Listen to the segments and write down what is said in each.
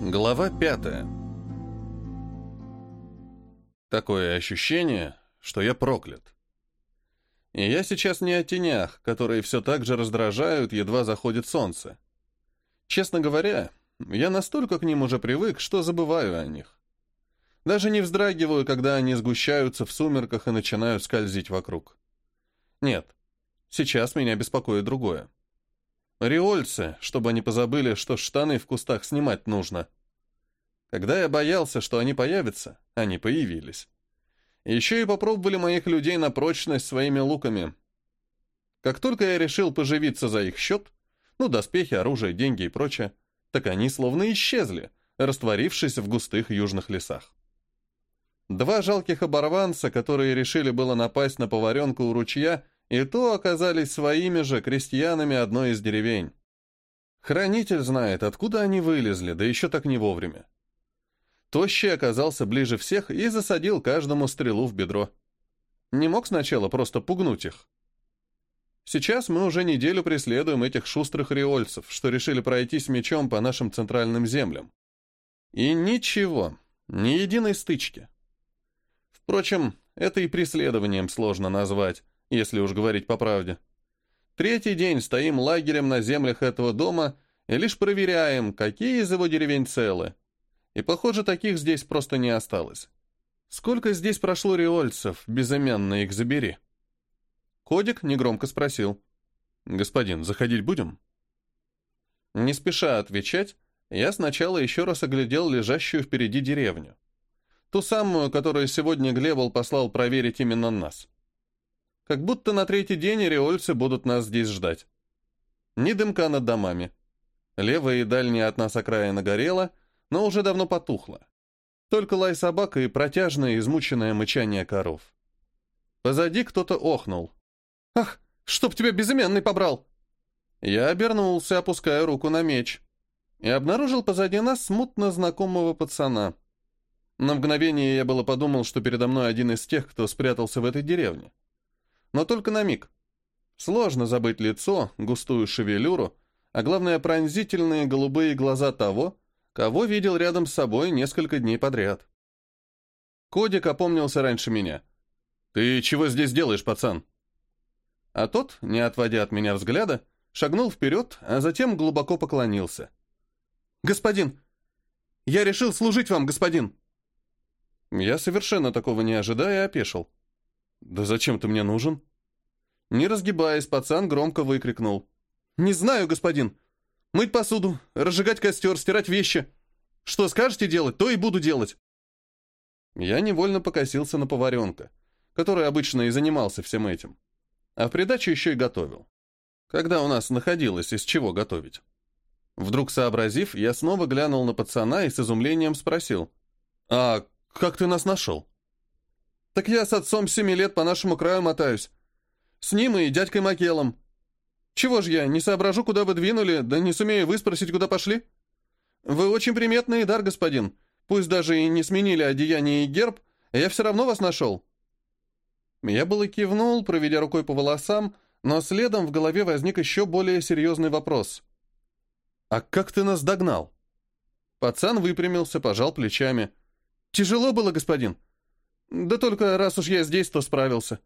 Глава пятая. Такое ощущение, что я проклят. И я сейчас не о тенях, которые все так же раздражают, едва заходит солнце. Честно говоря, я настолько к ним уже привык, что забываю о них. Даже не вздрагиваю, когда они сгущаются в сумерках и начинают скользить вокруг. Нет, сейчас меня беспокоит другое. Риольцы, чтобы они позабыли, что штаны в кустах снимать нужно. Когда я боялся, что они появятся, они появились. Еще и попробовали моих людей на прочность своими луками. Как только я решил поживиться за их счет, ну, доспехи, оружие, деньги и прочее, так они словно исчезли, растворившись в густых южных лесах. Два жалких оборванца, которые решили было напасть на поваренку у ручья, и то оказались своими же крестьянами одной из деревень. Хранитель знает, откуда они вылезли, да еще так не вовремя. Тощий оказался ближе всех и засадил каждому стрелу в бедро. Не мог сначала просто пугнуть их. Сейчас мы уже неделю преследуем этих шустрых риольцев, что решили пройтись мечом по нашим центральным землям. И ничего, ни единой стычки. Впрочем, это и преследованием сложно назвать если уж говорить по правде. Третий день стоим лагерем на землях этого дома и лишь проверяем, какие из его деревень целы. И, похоже, таких здесь просто не осталось. Сколько здесь прошло риольцев, безымянно их забери. Кодик негромко спросил. «Господин, заходить будем?» Не спеша отвечать, я сначала еще раз оглядел лежащую впереди деревню. Ту самую, которую сегодня Глебл послал проверить именно нас. Как будто на третий день риольцы будут нас здесь ждать. Ни дымка над домами. Левая и дальняя от нас окраина горела, но уже давно потухла. Только лай собака и протяжное, измученное мычание коров. Позади кто-то охнул. «Ах, чтоб тебя безымянный побрал!» Я обернулся, опуская руку на меч, и обнаружил позади нас смутно знакомого пацана. На мгновение я было подумал, что передо мной один из тех, кто спрятался в этой деревне но только на миг. Сложно забыть лицо, густую шевелюру, а главное пронзительные голубые глаза того, кого видел рядом с собой несколько дней подряд. Кодик опомнился раньше меня. «Ты чего здесь делаешь, пацан?» А тот, не отводя от меня взгляда, шагнул вперед, а затем глубоко поклонился. «Господин! Я решил служить вам, господин!» Я совершенно такого не ожидая опешил. «Да зачем ты мне нужен?» Не разгибаясь, пацан громко выкрикнул. «Не знаю, господин. Мыть посуду, разжигать костер, стирать вещи. Что скажете делать, то и буду делать». Я невольно покосился на поваренка, который обычно и занимался всем этим. А в придачу еще и готовил. Когда у нас находилось из чего готовить? Вдруг сообразив, я снова глянул на пацана и с изумлением спросил. «А как ты нас нашел?» Так я с отцом семи лет по нашему краю мотаюсь. С ним и дядькой Макелом. Чего ж я, не соображу, куда вы двинули, да не сумею выспросить, куда пошли? Вы очень приметный дар, господин. Пусть даже и не сменили одеяние и герб, я все равно вас нашел. Я было кивнул, проведя рукой по волосам, но следом в голове возник еще более серьезный вопрос. «А как ты нас догнал?» Пацан выпрямился, пожал плечами. «Тяжело было, господин. Да только раз уж я здесь, то справился.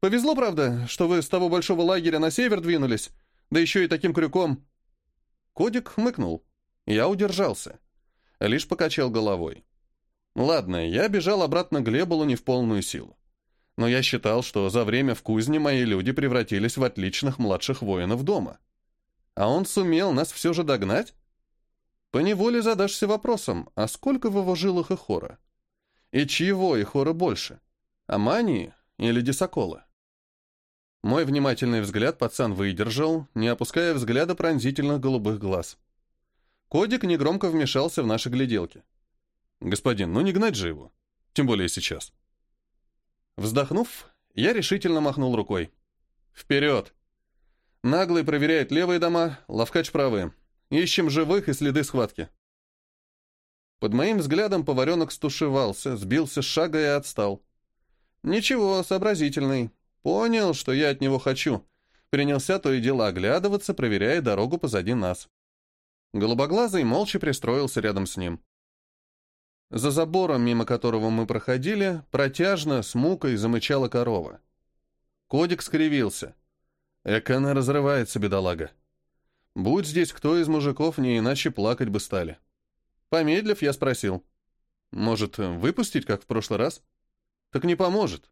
Повезло, правда, что вы с того большого лагеря на север двинулись, да еще и таким крюком. Кодик хмыкнул. Я удержался. Лишь покачал головой. Ладно, я бежал обратно к Глебулу не в полную силу. Но я считал, что за время в кузне мои люди превратились в отличных младших воинов дома. А он сумел нас все же догнать? Поневоле задашься вопросом, а сколько в его жилах и хора? И чьего и хора больше? Амании или Десокола? Мой внимательный взгляд пацан выдержал, не опуская взгляда пронзительных голубых глаз. Кодик негромко вмешался в наши гляделки. «Господин, ну не гнать же его. Тем более сейчас». Вздохнув, я решительно махнул рукой. «Вперед!» Наглый проверяет левые дома, ловкач правые. Ищем живых и следы схватки. Под моим взглядом поваренок стушевался, сбился с шага и отстал. Ничего, сообразительный. Понял, что я от него хочу. Принялся то и дело оглядываться, проверяя дорогу позади нас. Голубоглазый молча пристроился рядом с ним. За забором, мимо которого мы проходили, протяжно, с мукой замычала корова. Кодик скривился. Эка она разрывается, бедолага. Будь здесь кто из мужиков, не иначе плакать бы стали. Помедлив, я спросил. Может, выпустить, как в прошлый раз? Так не поможет.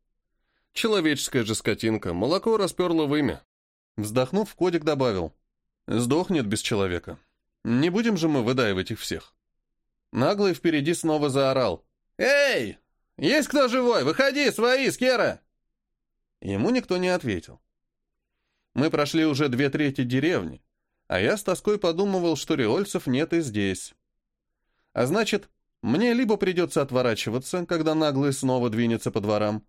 Человеческая же скотинка, молоко расперла в имя. Вздохнув, Кодик добавил. Сдохнет без человека. Не будем же мы выдаивать их всех. Наглый впереди снова заорал. «Эй! Есть кто живой? Выходи, свои, Скера!» Ему никто не ответил. Мы прошли уже две трети деревни, а я с тоской подумывал, что риольцев нет и здесь. А значит, мне либо придется отворачиваться, когда наглый снова двинется по дворам,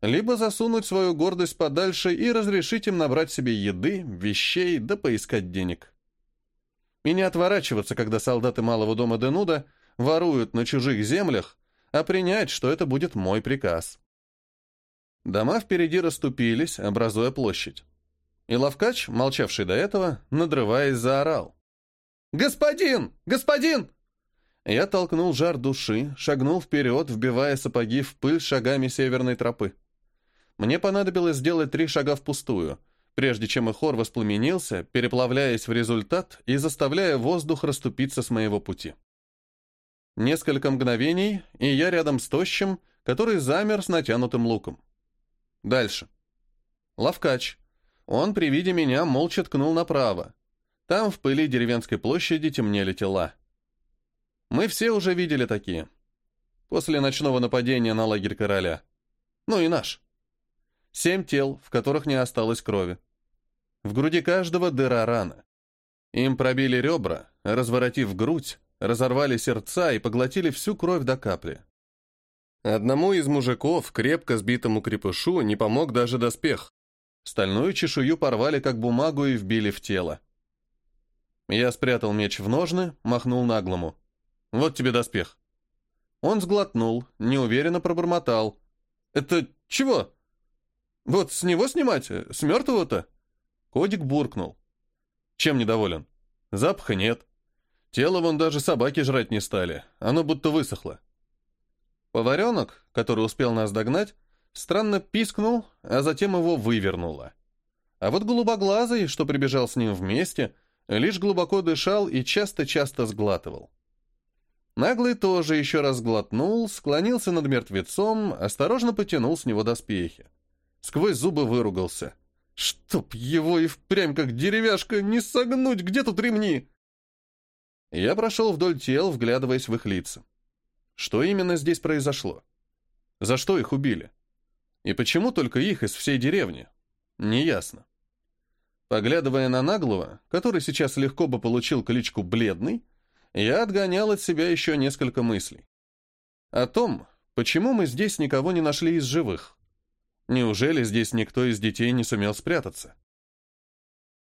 либо засунуть свою гордость подальше и разрешить им набрать себе еды, вещей, да поискать денег. И не отворачиваться, когда солдаты малого дома Денуда воруют на чужих землях, а принять, что это будет мой приказ. Дома впереди расступились, образуя площадь. И Лавкач, молчавший до этого, надрываясь, заорал. «Господин! Господин!» Я толкнул жар души, шагнул вперед, вбивая сапоги в пыль шагами северной тропы. Мне понадобилось сделать три шага впустую, прежде чем и хор воспламенился, переплавляясь в результат и заставляя воздух расступиться с моего пути. Несколько мгновений, и я рядом с тощим, который замер с натянутым луком. Дальше. Лавкач. Он при виде меня молча ткнул направо. Там в пыли деревенской площади темнели тела. Мы все уже видели такие. После ночного нападения на лагерь короля. Ну и наш. Семь тел, в которых не осталось крови. В груди каждого дыра рана. Им пробили ребра, разворотив грудь, разорвали сердца и поглотили всю кровь до капли. Одному из мужиков, крепко сбитому крепышу, не помог даже доспех. Стальную чешую порвали как бумагу и вбили в тело. Я спрятал меч в ножны, махнул наглому. «Вот тебе доспех». Он сглотнул, неуверенно пробормотал. «Это чего?» Вот с него снимать? С мертвого-то?» Кодик буркнул. «Чем недоволен?» «Запаха нет. Тело вон даже собаки жрать не стали. Оно будто высохло». Поваренок, который успел нас догнать, странно пискнул, а затем его вывернуло. А вот голубоглазый, что прибежал с ним вместе, лишь глубоко дышал и часто-часто сглатывал. Наглый тоже еще раз сглотнул, склонился над мертвецом, осторожно потянул с него доспехи. Сквозь зубы выругался. «Чтоб его и впрямь как деревяшка не согнуть! Где тут ремни?» Я прошел вдоль тел, вглядываясь в их лица. Что именно здесь произошло? За что их убили? И почему только их из всей деревни? Неясно. Поглядывая на наглого, который сейчас легко бы получил кличку «бледный», я отгонял от себя еще несколько мыслей. О том, почему мы здесь никого не нашли из живых. Неужели здесь никто из детей не сумел спрятаться?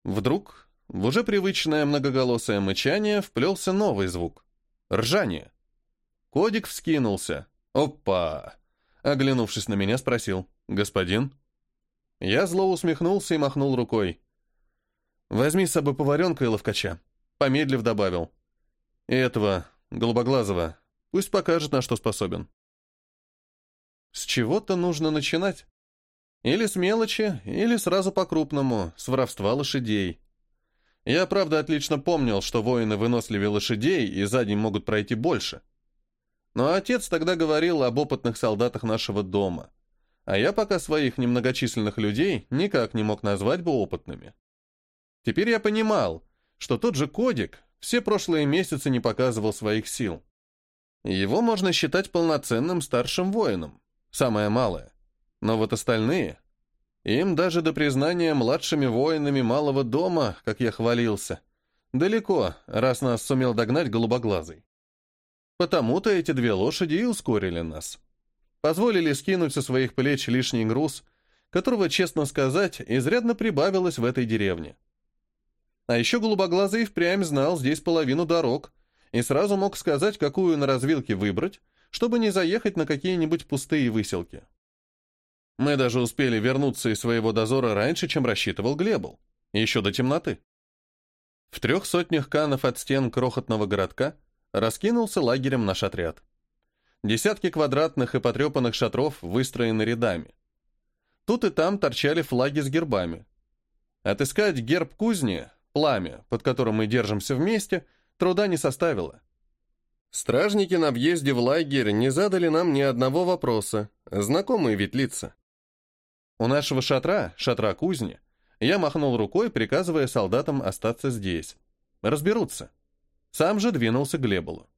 Вдруг в уже привычное многоголосое мычание вплелся новый звук — ржание. Кодик вскинулся. «Опа!» Оглянувшись на меня, спросил. «Господин?» Я зло усмехнулся и махнул рукой. «Возьми с собой поваренка и ловкача». Помедлив добавил. «И этого, голубоглазого, пусть покажет, на что способен». С чего-то нужно начинать. Или с мелочи, или сразу по-крупному, с воровства лошадей. Я, правда, отлично помнил, что воины выносливее лошадей и за день могут пройти больше. Но отец тогда говорил об опытных солдатах нашего дома, а я пока своих немногочисленных людей никак не мог назвать бы опытными. Теперь я понимал, что тот же Кодик все прошлые месяцы не показывал своих сил. Его можно считать полноценным старшим воином, самое малое. Но вот остальные... Им даже до признания младшими воинами малого дома, как я хвалился, далеко, раз нас сумел догнать голубоглазый. Потому-то эти две лошади и ускорили нас. Позволили скинуть со своих плеч лишний груз, которого, честно сказать, изрядно прибавилось в этой деревне. А еще голубоглазый впрямь знал здесь половину дорог и сразу мог сказать, какую на развилке выбрать, чтобы не заехать на какие-нибудь пустые выселки. Мы даже успели вернуться из своего дозора раньше, чем рассчитывал Глебл. Еще до темноты. В трех сотнях канов от стен крохотного городка раскинулся лагерем наш отряд. Десятки квадратных и потрепанных шатров выстроены рядами. Тут и там торчали флаги с гербами. Отыскать герб кузни, пламя, под которым мы держимся вместе, труда не составило. Стражники на въезде в лагерь не задали нам ни одного вопроса, знакомые ведь лица. У нашего шатра, шатра кузни, я махнул рукой, приказывая солдатам остаться здесь. Разберутся. Сам же двинулся к Глебулу.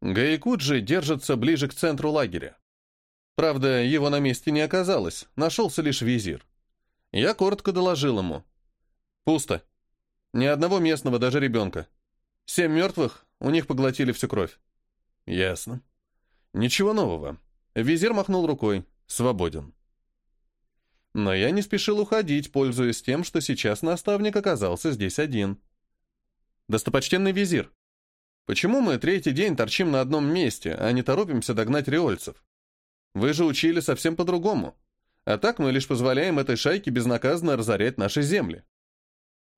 Гаикуджи держится ближе к центру лагеря. Правда, его на месте не оказалось, нашелся лишь визир. Я коротко доложил ему. Пусто. Ни одного местного, даже ребенка. Семь мертвых, у них поглотили всю кровь. Ясно. Ничего нового. Визир махнул рукой. Свободен. Но я не спешил уходить, пользуясь тем, что сейчас наставник оказался здесь один. Достопочтенный визир, почему мы третий день торчим на одном месте, а не торопимся догнать риольцев? Вы же учили совсем по-другому. А так мы лишь позволяем этой шайке безнаказанно разорять наши земли.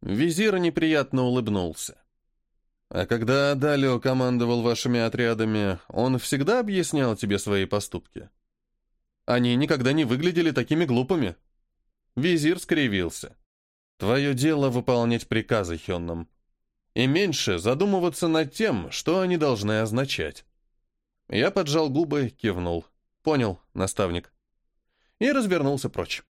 Визир неприятно улыбнулся. А когда Далио командовал вашими отрядами, он всегда объяснял тебе свои поступки? Они никогда не выглядели такими глупыми. Визир скривился. Твое дело выполнять приказы, Хенном. И меньше задумываться над тем, что они должны означать. Я поджал губы, кивнул. Понял, наставник. И развернулся прочь.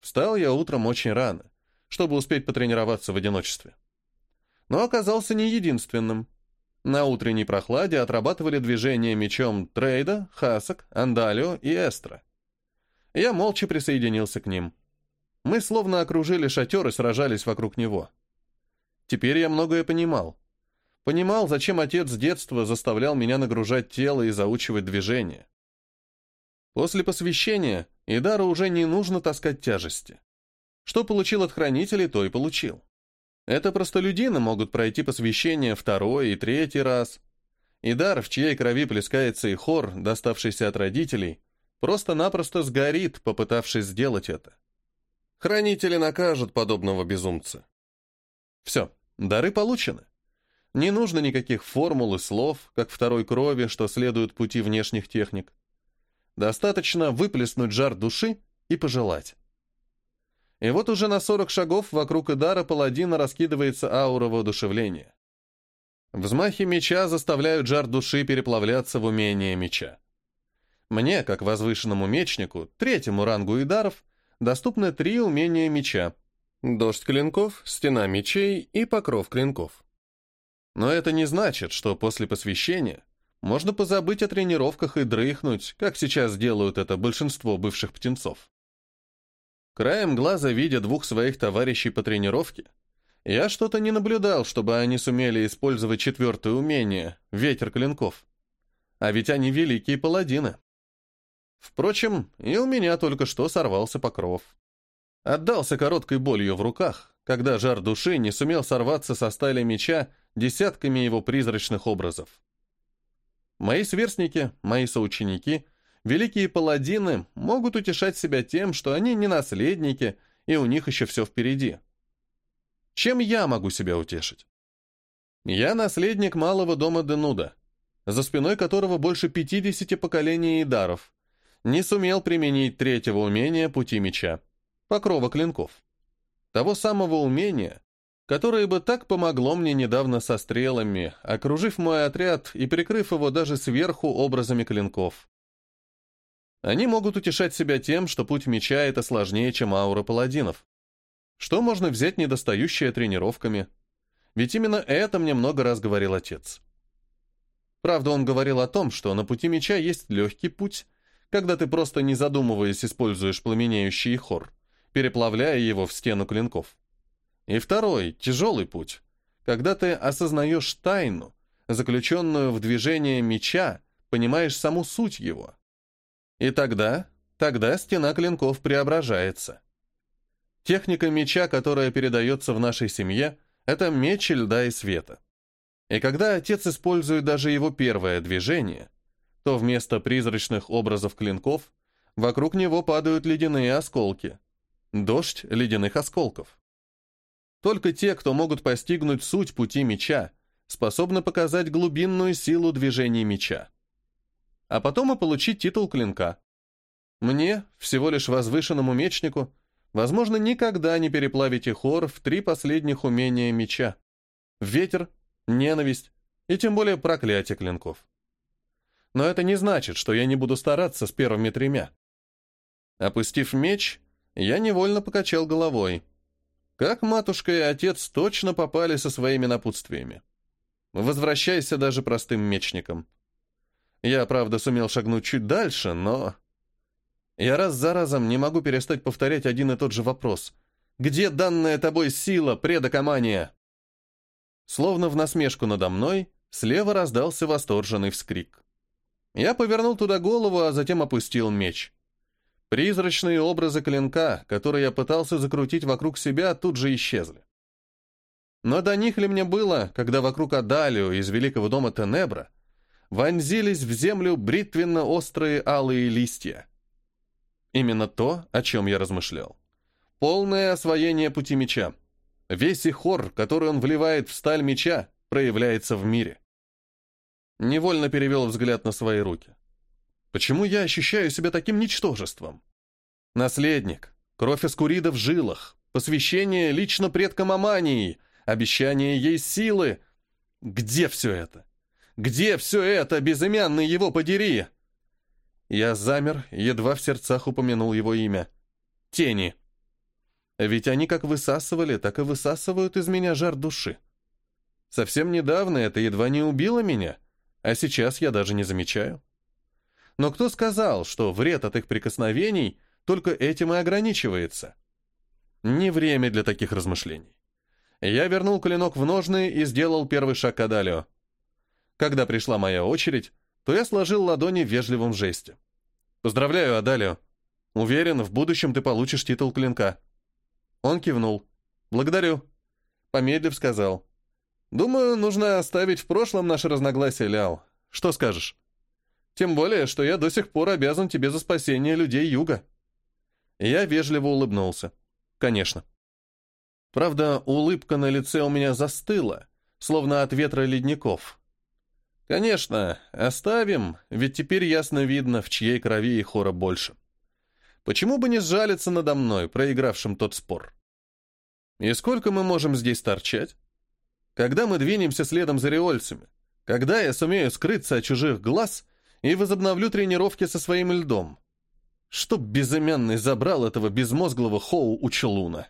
Встал я утром очень рано, чтобы успеть потренироваться в одиночестве. Но оказался не единственным. На утренней прохладе отрабатывали движения мечом Трейда, Хасак, Андалио и Эстра. Я молча присоединился к ним. Мы словно окружили шатер и сражались вокруг него. Теперь я многое понимал. Понимал, зачем отец с детства заставлял меня нагружать тело и заучивать движения. После посвящения Идару уже не нужно таскать тяжести. Что получил от хранителей, то и получил. Это простолюдины могут пройти посвящение второй и третий раз. Идар, в чьей крови плескается и хор, доставшийся от родителей, просто-напросто сгорит, попытавшись сделать это. Хранители накажут подобного безумца. Все, дары получены. Не нужно никаких формул и слов, как второй крови, что следует пути внешних техник. Достаточно выплеснуть жар души и пожелать. И вот уже на 40 шагов вокруг Идара паладина раскидывается аура воодушевления. Взмахи меча заставляют жар души переплавляться в умение меча. Мне, как возвышенному мечнику, третьему рангу идаров, доступны три умения меча. Дождь клинков, стена мечей и покров клинков. Но это не значит, что после посвящения можно позабыть о тренировках и дрыхнуть, как сейчас делают это большинство бывших птенцов. Краем глаза, видя двух своих товарищей по тренировке, я что-то не наблюдал, чтобы они сумели использовать четвертое умение — ветер клинков. А ведь они великие паладины. Впрочем, и у меня только что сорвался покров. Отдался короткой болью в руках, когда жар души не сумел сорваться со стали меча десятками его призрачных образов. Мои сверстники, мои соученики, великие паладины могут утешать себя тем, что они не наследники, и у них еще все впереди. Чем я могу себя утешить? Я наследник малого дома Денуда, за спиной которого больше 50 поколений даров, не сумел применить третьего умения пути меча, покрова клинков. Того самого умения, которое бы так помогло мне недавно со стрелами, окружив мой отряд и прикрыв его даже сверху образами клинков. Они могут утешать себя тем, что путь меча — это сложнее, чем аура паладинов. Что можно взять недостающее тренировками? Ведь именно это мне много раз говорил отец. Правда, он говорил о том, что на пути меча есть легкий путь, когда ты просто не задумываясь используешь пламенеющий хор, переплавляя его в стену клинков. И второй, тяжелый путь, когда ты осознаешь тайну, заключенную в движение меча, понимаешь саму суть его. И тогда, тогда стена клинков преображается. Техника меча, которая передается в нашей семье, это меч льда и света. И когда отец использует даже его первое движение, то вместо призрачных образов клинков вокруг него падают ледяные осколки. Дождь ледяных осколков. Только те, кто могут постигнуть суть пути меча, способны показать глубинную силу движения меча. А потом и получить титул клинка. Мне, всего лишь возвышенному мечнику, возможно, никогда не переплавить и хор в три последних умения меча. Ветер, ненависть и тем более проклятие клинков. Но это не значит, что я не буду стараться с первыми тремя. Опустив меч, я невольно покачал головой. Как матушка и отец точно попали со своими напутствиями. Возвращайся даже простым мечником. Я, правда, сумел шагнуть чуть дальше, но... Я раз за разом не могу перестать повторять один и тот же вопрос. Где данная тобой сила, предокомания? Словно в насмешку надо мной, слева раздался восторженный вскрик. Я повернул туда голову, а затем опустил меч. Призрачные образы клинка, которые я пытался закрутить вокруг себя, тут же исчезли. Но до них ли мне было, когда вокруг Адалио из Великого дома Тенебра вонзились в землю бритвенно-острые алые листья? Именно то, о чем я размышлял. Полное освоение пути меча. Весь ихор, который он вливает в сталь меча, проявляется в мире. Невольно перевел взгляд на свои руки. Почему я ощущаю себя таким ничтожеством? Наследник, кровь Аскурида в жилах, посвящение лично предкам Амании, обещание ей силы. Где все это? Где все это, безымянный его подери? Я замер, едва в сердцах упомянул его имя. Тени. Ведь они как высасывали, так и высасывают из меня жар души. Совсем недавно это едва не убило меня, а сейчас я даже не замечаю. Но кто сказал, что вред от их прикосновений только этим и ограничивается? Не время для таких размышлений. Я вернул клинок в ножны и сделал первый шаг к Адалио. Когда пришла моя очередь, то я сложил ладони в вежливом жесте. «Поздравляю, Адалио. Уверен, в будущем ты получишь титул клинка». Он кивнул. «Благодарю». Помедлив сказал. «Думаю, нужно оставить в прошлом наше разногласие, Ляо. Что скажешь?» «Тем более, что я до сих пор обязан тебе за спасение людей Юга». Я вежливо улыбнулся. «Конечно». Правда, улыбка на лице у меня застыла, словно от ветра ледников. Конечно, оставим, ведь теперь ясно видно, в чьей крови и хора больше. Почему бы не сжалиться надо мной, проигравшим тот спор? И сколько мы можем здесь торчать? Когда мы двинемся следом за реольцами? Когда я сумею скрыться от чужих глаз и возобновлю тренировки со своим льдом? Чтоб безымянный забрал этого безмозглого Хоу у Челуна.